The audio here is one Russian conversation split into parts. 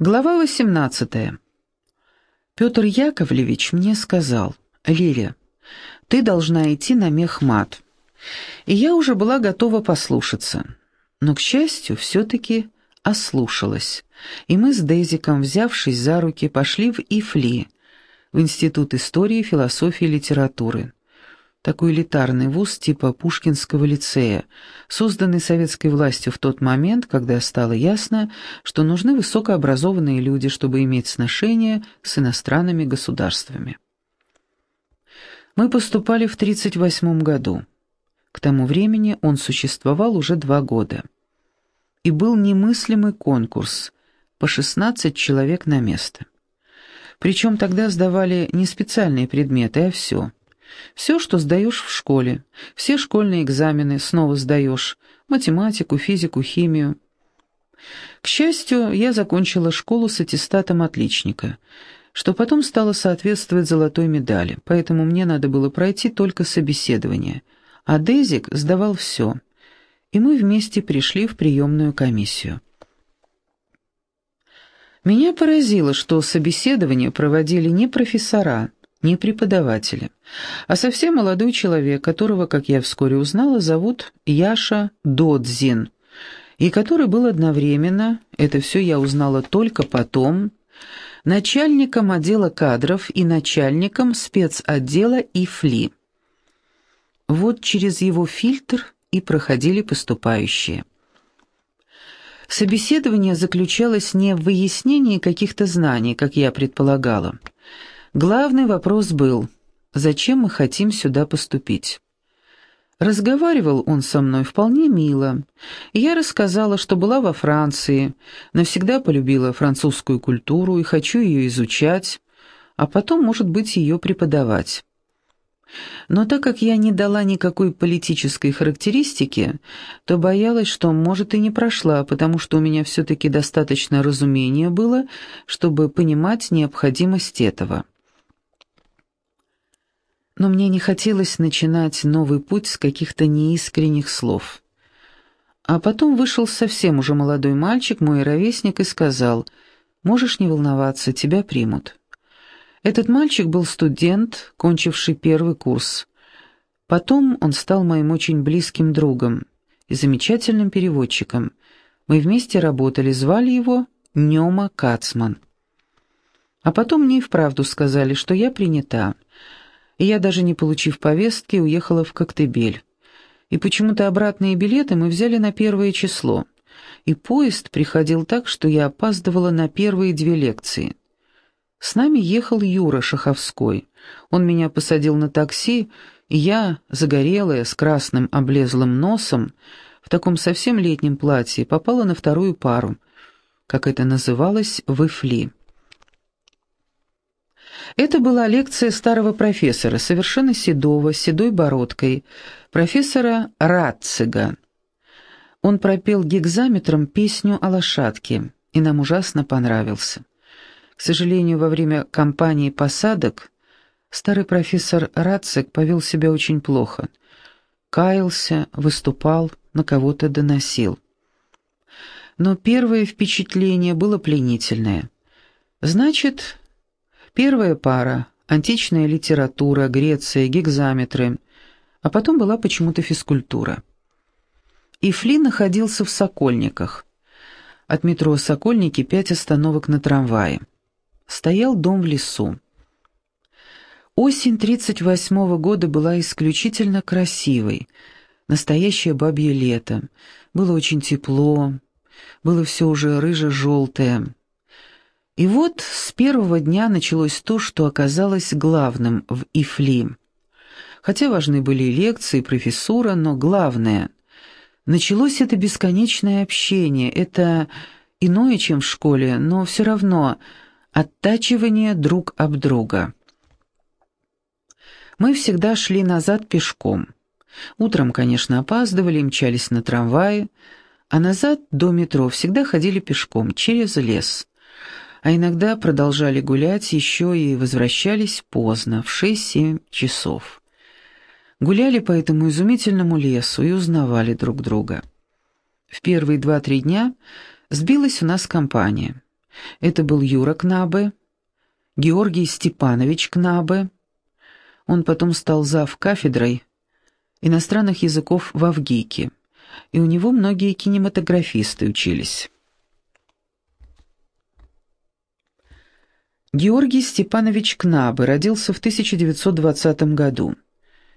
Глава 18. Петр Яковлевич мне сказал, «Лиля, ты должна идти на мехмат». И я уже была готова послушаться. Но, к счастью, все-таки ослушалась. И мы с Дейзиком, взявшись за руки, пошли в ИФЛИ, в Институт истории, философии и литературы такой элитарный вуз типа Пушкинского лицея, созданный советской властью в тот момент, когда стало ясно, что нужны высокообразованные люди, чтобы иметь сношение с иностранными государствами. Мы поступали в 1938 году. К тому времени он существовал уже два года. И был немыслимый конкурс по 16 человек на место. Причем тогда сдавали не специальные предметы, а все – все, что сдаешь в школе, все школьные экзамены снова сдаешь, математику, физику, химию. К счастью, я закончила школу с аттестатом отличника, что потом стало соответствовать золотой медали, поэтому мне надо было пройти только собеседование, а Дезик сдавал все, и мы вместе пришли в приемную комиссию. Меня поразило, что собеседование проводили не профессора, не преподавателя, а совсем молодой человек, которого, как я вскоре узнала, зовут Яша Додзин, и который был одновременно, это все я узнала только потом, начальником отдела кадров и начальником спецотдела ИФЛИ. Вот через его фильтр и проходили поступающие. Собеседование заключалось не в выяснении каких-то знаний, как я предполагала, Главный вопрос был, зачем мы хотим сюда поступить. Разговаривал он со мной вполне мило. Я рассказала, что была во Франции, навсегда полюбила французскую культуру и хочу ее изучать, а потом, может быть, ее преподавать. Но так как я не дала никакой политической характеристики, то боялась, что, может, и не прошла, потому что у меня все-таки достаточно разумения было, чтобы понимать необходимость этого но мне не хотелось начинать новый путь с каких-то неискренних слов. А потом вышел совсем уже молодой мальчик, мой ровесник, и сказал, «Можешь не волноваться, тебя примут». Этот мальчик был студент, кончивший первый курс. Потом он стал моим очень близким другом и замечательным переводчиком. Мы вместе работали, звали его Нема Кацман. А потом мне и вправду сказали, что я принята — и я, даже не получив повестки, уехала в Коктебель. И почему-то обратные билеты мы взяли на первое число. И поезд приходил так, что я опаздывала на первые две лекции. С нами ехал Юра Шаховской. Он меня посадил на такси, и я, загорелая, с красным облезлым носом, в таком совсем летнем платье, попала на вторую пару, как это называлось, в Ифли. Это была лекция старого профессора, совершенно седого, седой бородкой, профессора Ратцига. Он пропел гигзаметром песню о лошадке, и нам ужасно понравился. К сожалению, во время кампании посадок старый профессор Рацик повел себя очень плохо. Каялся, выступал, на кого-то доносил. Но первое впечатление было пленительное. Значит, Первая пара – античная литература, Греция, гигзаметры, а потом была почему-то физкультура. И Фли находился в Сокольниках. От метро «Сокольники» пять остановок на трамвае. Стоял дом в лесу. Осень 38 -го года была исключительно красивой. Настоящее бабье лето. Было очень тепло, было все уже рыже-желтое. И вот с первого дня началось то, что оказалось главным в ИФЛИ. Хотя важны были и лекции, и профессура, но главное – началось это бесконечное общение, это иное, чем в школе, но все равно оттачивание друг об друга. Мы всегда шли назад пешком. Утром, конечно, опаздывали, мчались на трамвае, а назад до метро всегда ходили пешком, через лес а иногда продолжали гулять еще и возвращались поздно, в шесть-семь часов. Гуляли по этому изумительному лесу и узнавали друг друга. В первые два-три дня сбилась у нас компания. Это был Юра Кнабе, Георгий Степанович Кнабе. Он потом стал зав кафедрой иностранных языков в Авгике, и у него многие кинематографисты учились. Георгий Степанович Кнабе родился в 1920 году.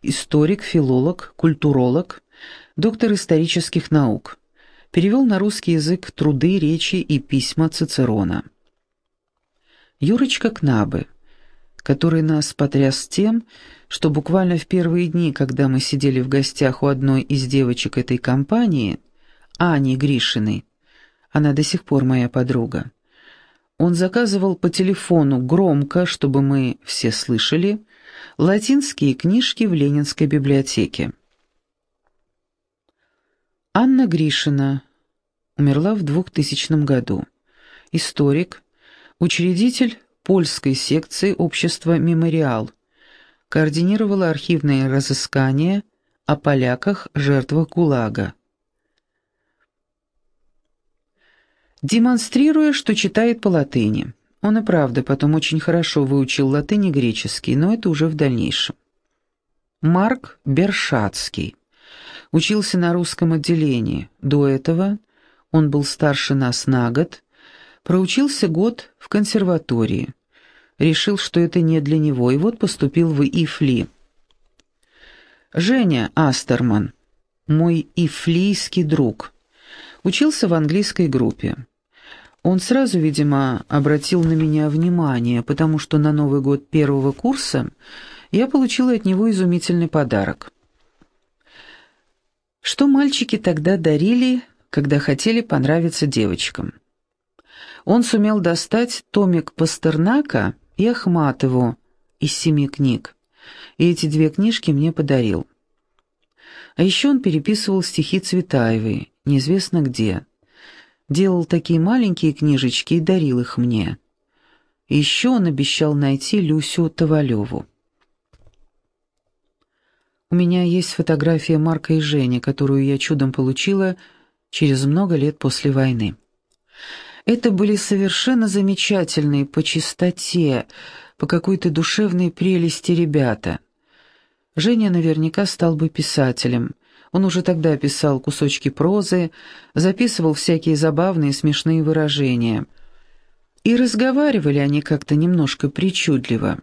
Историк, филолог, культуролог, доктор исторических наук. Перевел на русский язык труды, речи и письма Цицерона. Юрочка Кнабе, который нас потряс тем, что буквально в первые дни, когда мы сидели в гостях у одной из девочек этой компании, Ани Гришиной, она до сих пор моя подруга, он заказывал по телефону громко, чтобы мы все слышали, латинские книжки в Ленинской библиотеке. Анна Гришина умерла в 2000 году. Историк, учредитель польской секции общества «Мемориал», координировала архивные разыскания о поляках, жертвах ГУЛАГа. Демонстрируя, что читает по латыни. Он и правда потом очень хорошо выучил латынь и греческий, но это уже в дальнейшем. Марк Бершацкий. Учился на русском отделении. До этого он был старше нас на год, проучился год в консерватории. Решил, что это не для него, и вот поступил в ИФЛИ. Женя Астерман, мой ифлийский друг, учился в английской группе. Он сразу, видимо, обратил на меня внимание, потому что на Новый год первого курса я получила от него изумительный подарок. Что мальчики тогда дарили, когда хотели понравиться девочкам? Он сумел достать томик Пастернака и Ахматову из семи книг, и эти две книжки мне подарил. А еще он переписывал стихи Цветаевой, неизвестно где. Делал такие маленькие книжечки и дарил их мне. еще он обещал найти Люсю Tavalеву. У меня есть фотография Марка и Жени, которую я чудом получила через много лет после войны. Это были совершенно замечательные по чистоте, по какой-то душевной прелести ребята. Женя наверняка стал бы писателем. Он уже тогда писал кусочки прозы, записывал всякие забавные смешные выражения. И разговаривали они как-то немножко причудливо.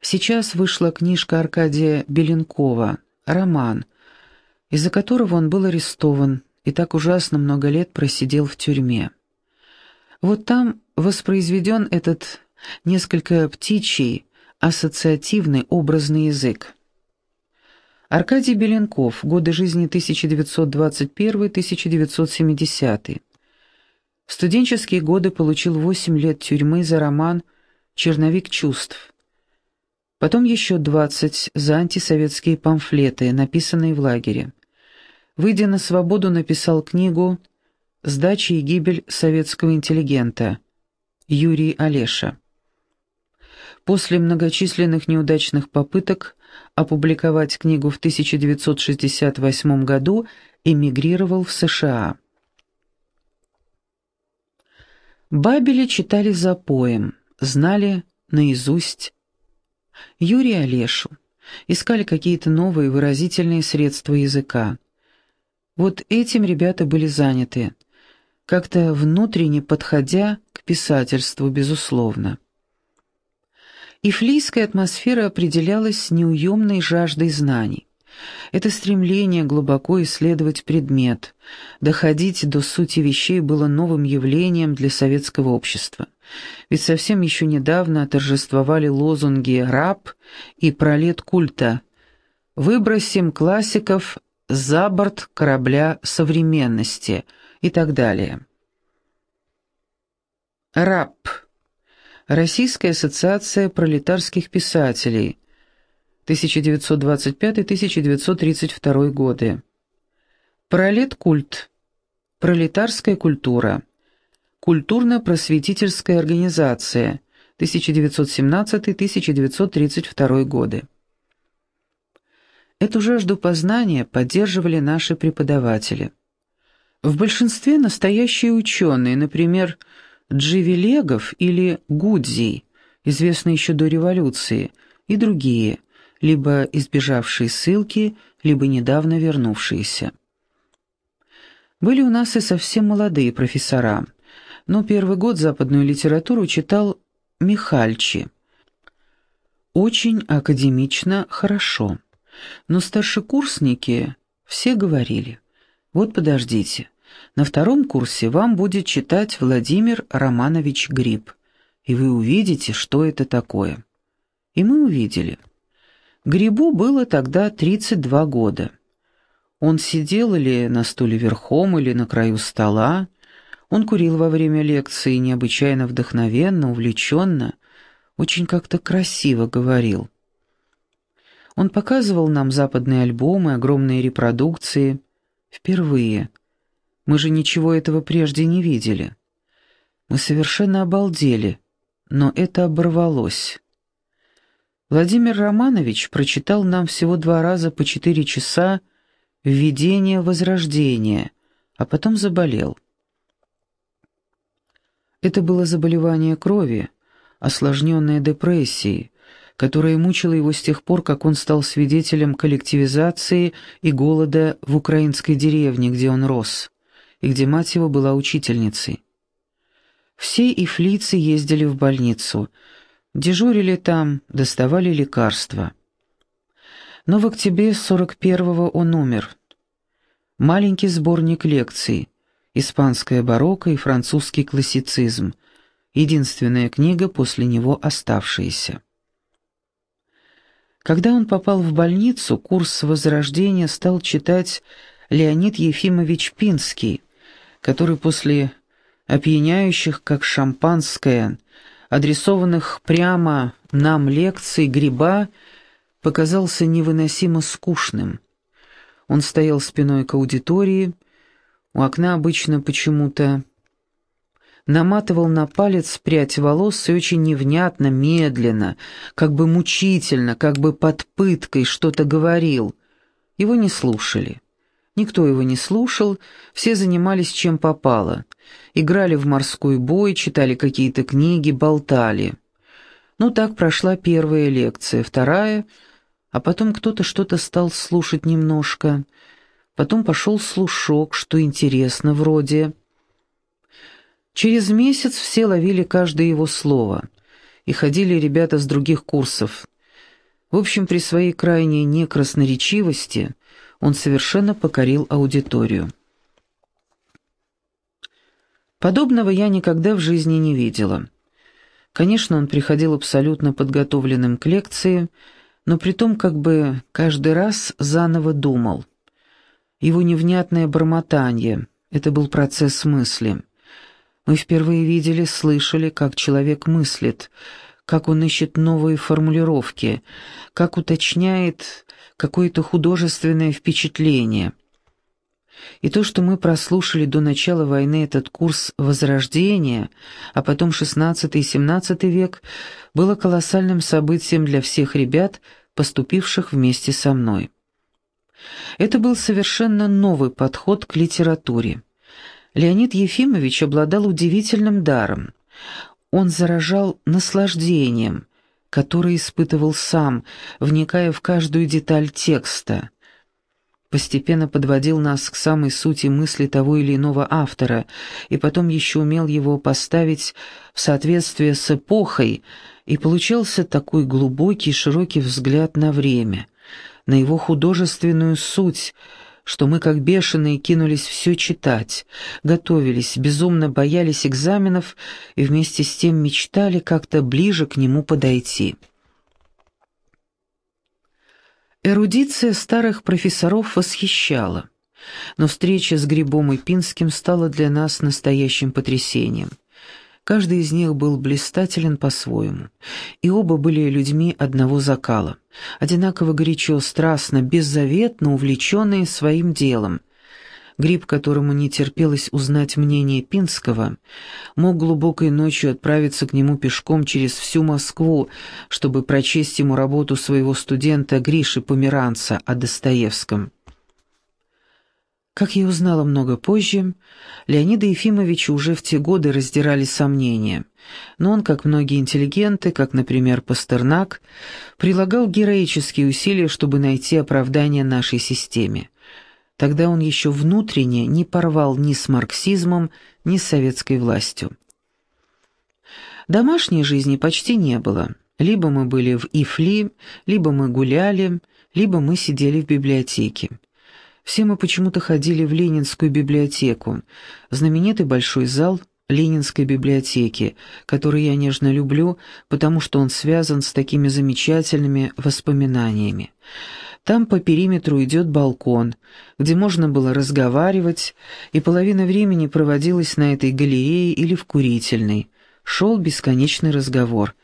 Сейчас вышла книжка Аркадия Беленкова «Роман», из-за которого он был арестован и так ужасно много лет просидел в тюрьме. Вот там воспроизведен этот несколько птичий, ассоциативный образный язык. Аркадий Беленков, годы жизни 1921-1970. В студенческие годы получил 8 лет тюрьмы за роман «Черновик чувств», Потом еще двадцать за антисоветские памфлеты, написанные в лагере. Выйдя на свободу, написал книгу «Сдача и гибель советского интеллигента» Юрий Олеша. После многочисленных неудачных попыток опубликовать книгу в 1968 году эмигрировал в США. Бабели читали за поем, знали наизусть Юрия Олешу. Искали какие-то новые выразительные средства языка. Вот этим ребята были заняты, как-то внутренне подходя к писательству, безусловно. И флийская атмосфера определялась неуемной жаждой знаний. Это стремление глубоко исследовать предмет, доходить до сути вещей было новым явлением для советского общества. Ведь совсем еще недавно торжествовали лозунги «раб» и «пролет культа». «Выбросим классиков за борт корабля современности» и так далее. РАП. Российская ассоциация пролетарских писателей. 1925-1932 годы. Пролет-культ. Пролетарская культура. Культурно-просветительская организация. 1917-1932 годы. Эту жажду познания поддерживали наши преподаватели. В большинстве настоящие ученые, например, Дживелегов или Гудзий, известный еще до революции, и другие, либо избежавшие ссылки, либо недавно вернувшиеся. Были у нас и совсем молодые профессора, но первый год западную литературу читал Михальчи. Очень академично, хорошо. Но старшекурсники все говорили, вот подождите, на втором курсе вам будет читать Владимир Романович Гриб, и вы увидите, что это такое. И мы увидели. Грибу было тогда 32 года. Он сидел или на стуле верхом, или на краю стола. Он курил во время лекции необычайно вдохновенно, увлеченно, очень как-то красиво говорил. Он показывал нам западные альбомы, огромные репродукции. Впервые. Мы же ничего этого прежде не видели. Мы совершенно обалдели, но это оборвалось. Владимир Романович прочитал нам всего два раза по четыре часа «Введение Возрождения», а потом заболел. Это было заболевание крови, осложненное депрессией, которая мучила его с тех пор, как он стал свидетелем коллективизации и голода в украинской деревне, где он рос, и где мать его была учительницей. Все ифлицы ездили в больницу, дежурили там, доставали лекарства но в октябре 41-го он умер. Маленький сборник лекций «Испанская барокко и французский классицизм», единственная книга после него оставшаяся. Когда он попал в больницу, курс Возрождения стал читать Леонид Ефимович Пинский, который после опьяняющих, как шампанское, адресованных прямо нам лекций Гриба, показался невыносимо скучным. Он стоял спиной к аудитории, у окна обычно почему-то наматывал на палец прядь волос и очень невнятно, медленно, как бы мучительно, как бы под пыткой что-то говорил. Его не слушали. Никто его не слушал, все занимались чем попало. Играли в морской бой, читали какие-то книги, болтали. Ну так прошла первая лекция, вторая — а потом кто-то что-то стал слушать немножко. Потом пошел слушок, что интересно вроде. Через месяц все ловили каждое его слово. И ходили ребята с других курсов. В общем, при своей крайней некрасноречивости он совершенно покорил аудиторию. Подобного я никогда в жизни не видела. Конечно, он приходил абсолютно подготовленным к лекции, но притом как бы каждый раз заново думал. Его невнятное бормотание — это был процесс мысли. Мы впервые видели, слышали, как человек мыслит, как он ищет новые формулировки, как уточняет какое-то художественное впечатление. И то, что мы прослушали до начала войны этот курс Возрождения, а потом XVI и XVII век, было колоссальным событием для всех ребят, поступивших вместе со мной. Это был совершенно новый подход к литературе. Леонид Ефимович обладал удивительным даром. Он заражал наслаждением, которое испытывал сам, вникая в каждую деталь текста – постепенно подводил нас к самой сути мысли того или иного автора, и потом еще умел его поставить в соответствие с эпохой, и получался такой глубокий широкий взгляд на время, на его художественную суть, что мы как бешеные кинулись все читать, готовились, безумно боялись экзаменов и вместе с тем мечтали как-то ближе к нему подойти. Эрудиция старых профессоров восхищала, но встреча с Грибом и Пинским стала для нас настоящим потрясением. Каждый из них был блистателен по-своему, и оба были людьми одного закала, одинаково горячо, страстно, беззаветно увлеченные своим делом – Гриб, которому не терпелось узнать мнение Пинского, мог глубокой ночью отправиться к нему пешком через всю Москву, чтобы прочесть ему работу своего студента Гриши Померанца о Достоевском. Как я узнала много позже, Леонида Ефимовича уже в те годы раздирали сомнения, но он, как многие интеллигенты, как, например, Пастернак, прилагал героические усилия, чтобы найти оправдание нашей системе. Тогда он еще внутренне не порвал ни с марксизмом, ни с советской властью. Домашней жизни почти не было. Либо мы были в Ифли, либо мы гуляли, либо мы сидели в библиотеке. Все мы почему-то ходили в Ленинскую библиотеку, знаменитый большой зал Ленинской библиотеки, который я нежно люблю, потому что он связан с такими замечательными воспоминаниями. Там по периметру идет балкон, где можно было разговаривать, и половина времени проводилась на этой галерее или в курительной. Шел бесконечный разговор.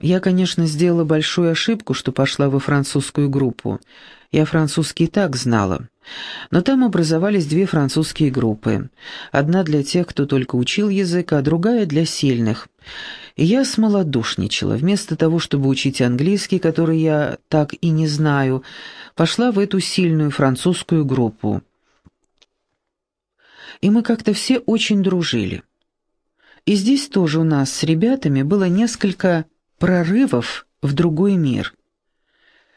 Я, конечно, сделала большую ошибку, что пошла во французскую группу. Я французский так знала. Но там образовались две французские группы. Одна для тех, кто только учил язык, а другая для сильных. И я смолодушничала. Вместо того, чтобы учить английский, который я так и не знаю, пошла в эту сильную французскую группу. И мы как-то все очень дружили. И здесь тоже у нас с ребятами было несколько прорывов в другой мир –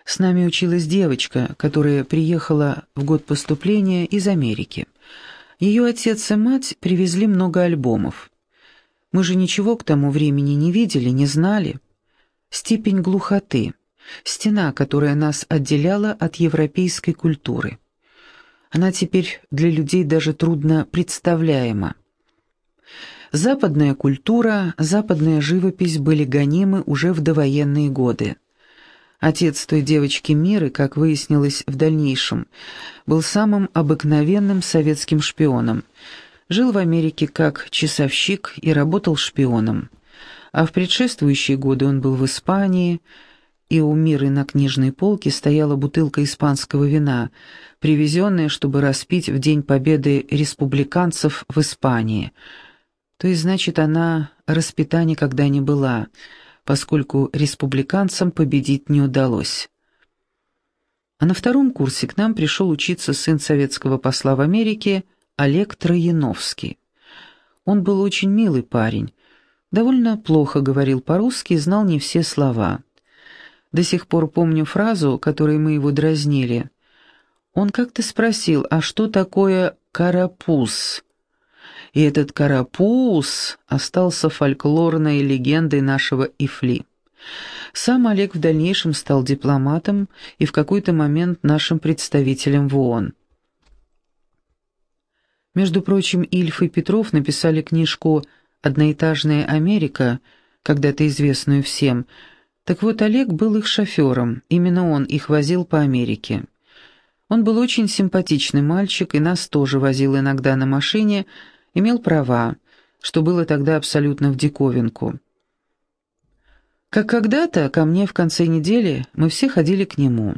с нами училась девочка, которая приехала в год поступления из Америки. Ее отец и мать привезли много альбомов. Мы же ничего к тому времени не видели, не знали. Степень глухоты, стена, которая нас отделяла от европейской культуры. Она теперь для людей даже трудно представляема. Западная культура, западная живопись были гонимы уже в довоенные годы. Отец той девочки Миры, как выяснилось в дальнейшем, был самым обыкновенным советским шпионом. Жил в Америке как часовщик и работал шпионом. А в предшествующие годы он был в Испании, и у Миры на книжной полке стояла бутылка испанского вина, привезенная, чтобы распить в День Победы республиканцев в Испании. То есть, значит, она распита никогда не была — поскольку республиканцам победить не удалось. А на втором курсе к нам пришел учиться сын советского посла в Америке Олег Трояновский. Он был очень милый парень, довольно плохо говорил по-русски и знал не все слова. До сих пор помню фразу, которой мы его дразнили. Он как-то спросил, а что такое «карапуз»? И этот карапуз остался фольклорной легендой нашего Ифли. Сам Олег в дальнейшем стал дипломатом и в какой-то момент нашим представителем в ООН. Между прочим, Ильф и Петров написали книжку «Одноэтажная Америка», когда-то известную всем. Так вот, Олег был их шофером, именно он их возил по Америке. Он был очень симпатичный мальчик и нас тоже возил иногда на машине, имел права, что было тогда абсолютно в диковинку. Как когда-то ко мне в конце недели мы все ходили к нему.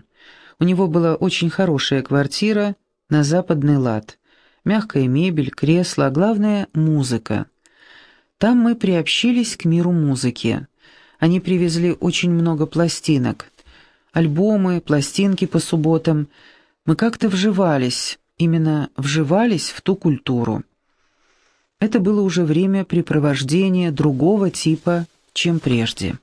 У него была очень хорошая квартира на западный лад. Мягкая мебель, кресла, а главное — музыка. Там мы приобщились к миру музыки. Они привезли очень много пластинок. Альбомы, пластинки по субботам. Мы как-то вживались, именно вживались в ту культуру. Это было уже время препровождения другого типа, чем прежде.